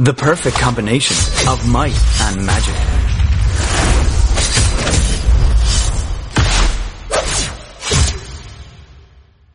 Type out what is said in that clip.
The perfect combination of might and magic.